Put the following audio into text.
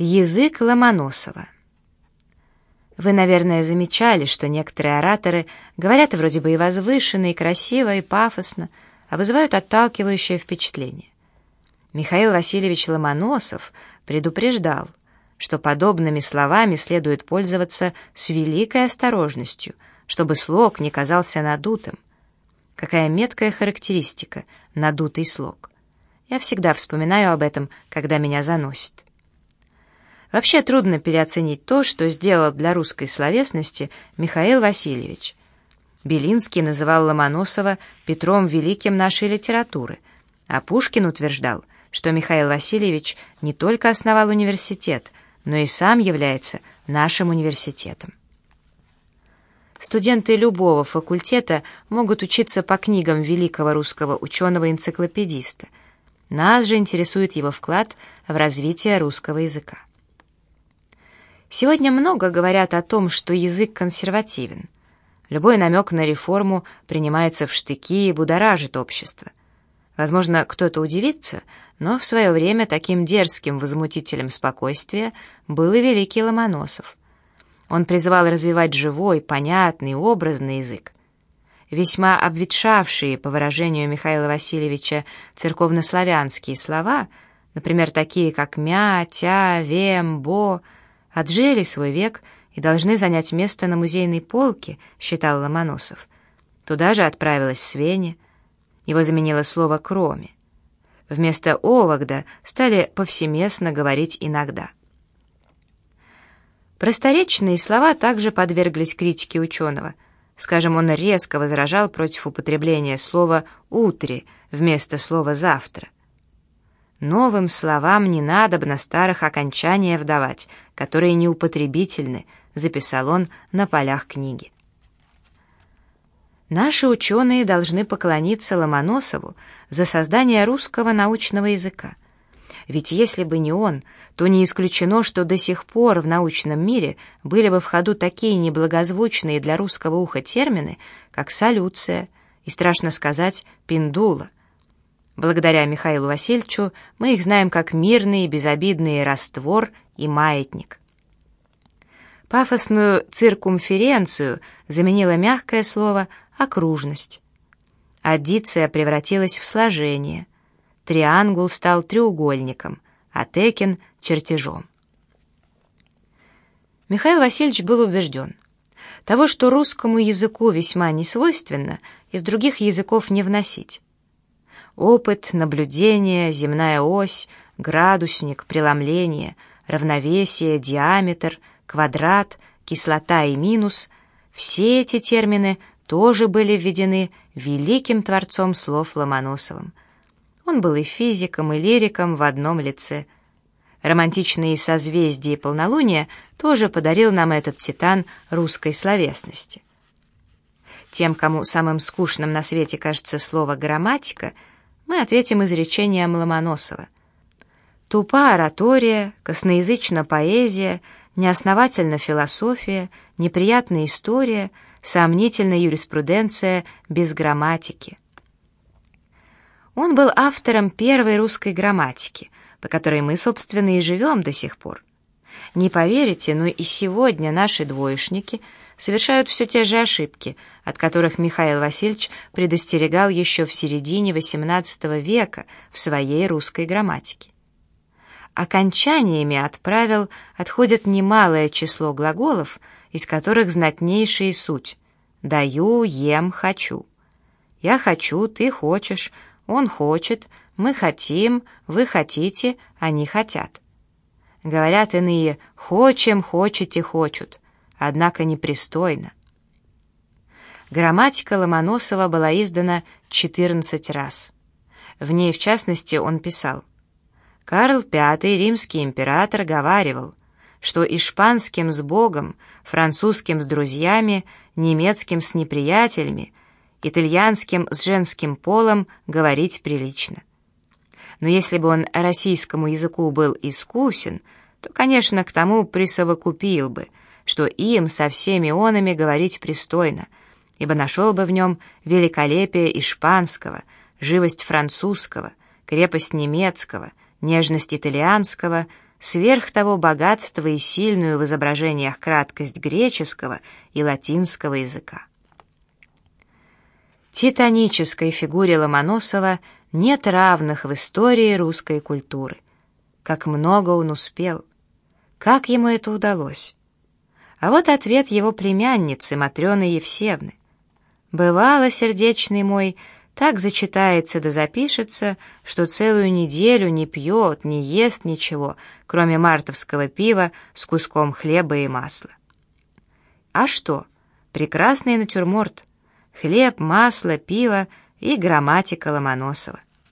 Язык Ломоносова. Вы, наверное, замечали, что некоторые ораторы говорят вроде бы и возвышенно, и красиво, и пафосно, а вызывают отталкивающее впечатление. Михаил Васильевич Ломоносов предупреждал, что подобными словами следует пользоваться с великой осторожностью, чтобы слог не казался надутым. Какая меткая характеристика — надутый слог. Я всегда вспоминаю об этом, когда меня заносит. Вообще трудно переоценить то, что сделал для русской словесности Михаил Васильевич. Белинский называл Ломоносова Петром Великим нашей литературы, а Пушкин утверждал, что Михаил Васильевич не только основал университет, но и сам является нашим университетом. Студенты любого факультета могут учиться по книгам великого русского ученого-энциклопедиста. Нас же интересует его вклад в развитие русского языка. Сегодня много говорят о том, что язык консервативен. Любой намек на реформу принимается в штыки и будоражит общество. Возможно, кто-то удивится, но в свое время таким дерзким возмутителем спокойствия был и великий Ломоносов. Он призывал развивать живой, понятный, образный язык. Весьма обветшавшие, по выражению Михаила Васильевича, церковнославянские слова, например, такие как «мя», «тя», «вем», «бо», отжили свой век и должны занять место на музейной полке, считал Ломоносов. Туда же отправилась Свеня. Его заменило слово «кроме». Вместо «овогда» стали повсеместно говорить «иногда». Просторечные слова также подверглись критике ученого. Скажем, он резко возражал против употребления слова «утре» вместо слова «завтра». Новым словам не надо на старых окончания вдавать, которые неупотребительны, записал он на полях книги. Наши ученые должны поклониться Ломоносову за создание русского научного языка. Ведь если бы не он, то не исключено, что до сих пор в научном мире были бы в ходу такие неблагозвучные для русского уха термины, как солюция и, страшно сказать, пиндула. Благодаря Михаилу Васильевичу мы их знаем как мирный и безобидный раствор и маятник. Пафосную циркумференцию заменило мягкое слово «окружность». Аддиция превратилась в сложение. Триангул стал треугольником, а текин — чертежом. Михаил Васильевич был убежден. Того, что русскому языку весьма несвойственно, из других языков не вносить. Опыт, наблюдение, земная ось, градусник, преломление, равновесие, диаметр, квадрат, кислота и минус — все эти термины тоже были введены великим творцом слов Ломоносовым. Он был и физиком, и лириком в одном лице. Романтичные созвездия и полнолуния тоже подарил нам этот титан русской словесности. Тем, кому самым скучным на свете кажется слово «грамматика», мы ответим изречением Ломоносова. Тупа оратория, косноязычна поэзия, неосновательна философия, неприятная история, сомнительная юриспруденция без грамматики. Он был автором первой русской грамматики, по которой мы, собственно, и живем до сих пор. Не поверите, но и сегодня наши двоечники совершают все те же ошибки, от которых Михаил Васильевич предостерегал еще в середине XVIII века в своей русской грамматике. Окончаниями от правил отходит немалое число глаголов, из которых знатнейшая суть «даю», «ем», «хочу». «Я хочу», «ты хочешь», «он хочет», «мы хотим», «вы хотите», «они хотят». Говорят иные «хочем», «хочете», «хочут», однако непристойно. Грамматика Ломоносова была издана 14 раз. В ней, в частности, он писал «Карл V, римский император, говаривал, что испанским с Богом, французским с друзьями, немецким с неприятелями, итальянским с женским полом говорить прилично. Но если бы он российскому языку был искусен, то, конечно, к тому присовокупил бы, что им со всеми онами говорить пристойно, ибо нашел бы в нем великолепие испанского, живость французского, крепость немецкого, нежность итальянского, сверх того богатства и сильную в изображениях краткость греческого и латинского языка. Титанической фигуре Ломоносова нет равных в истории русской культуры. Как много он успел. Как ему это удалось? А вот ответ его племянницы Матрены Евсевны. «Бывало, сердечный мой, так зачитается да запишется, что целую неделю не пьет, не ест ничего, кроме мартовского пива с куском хлеба и масла. А что? Прекрасный натюрморт. Хлеб, масло, пиво и грамматика Ломоносова.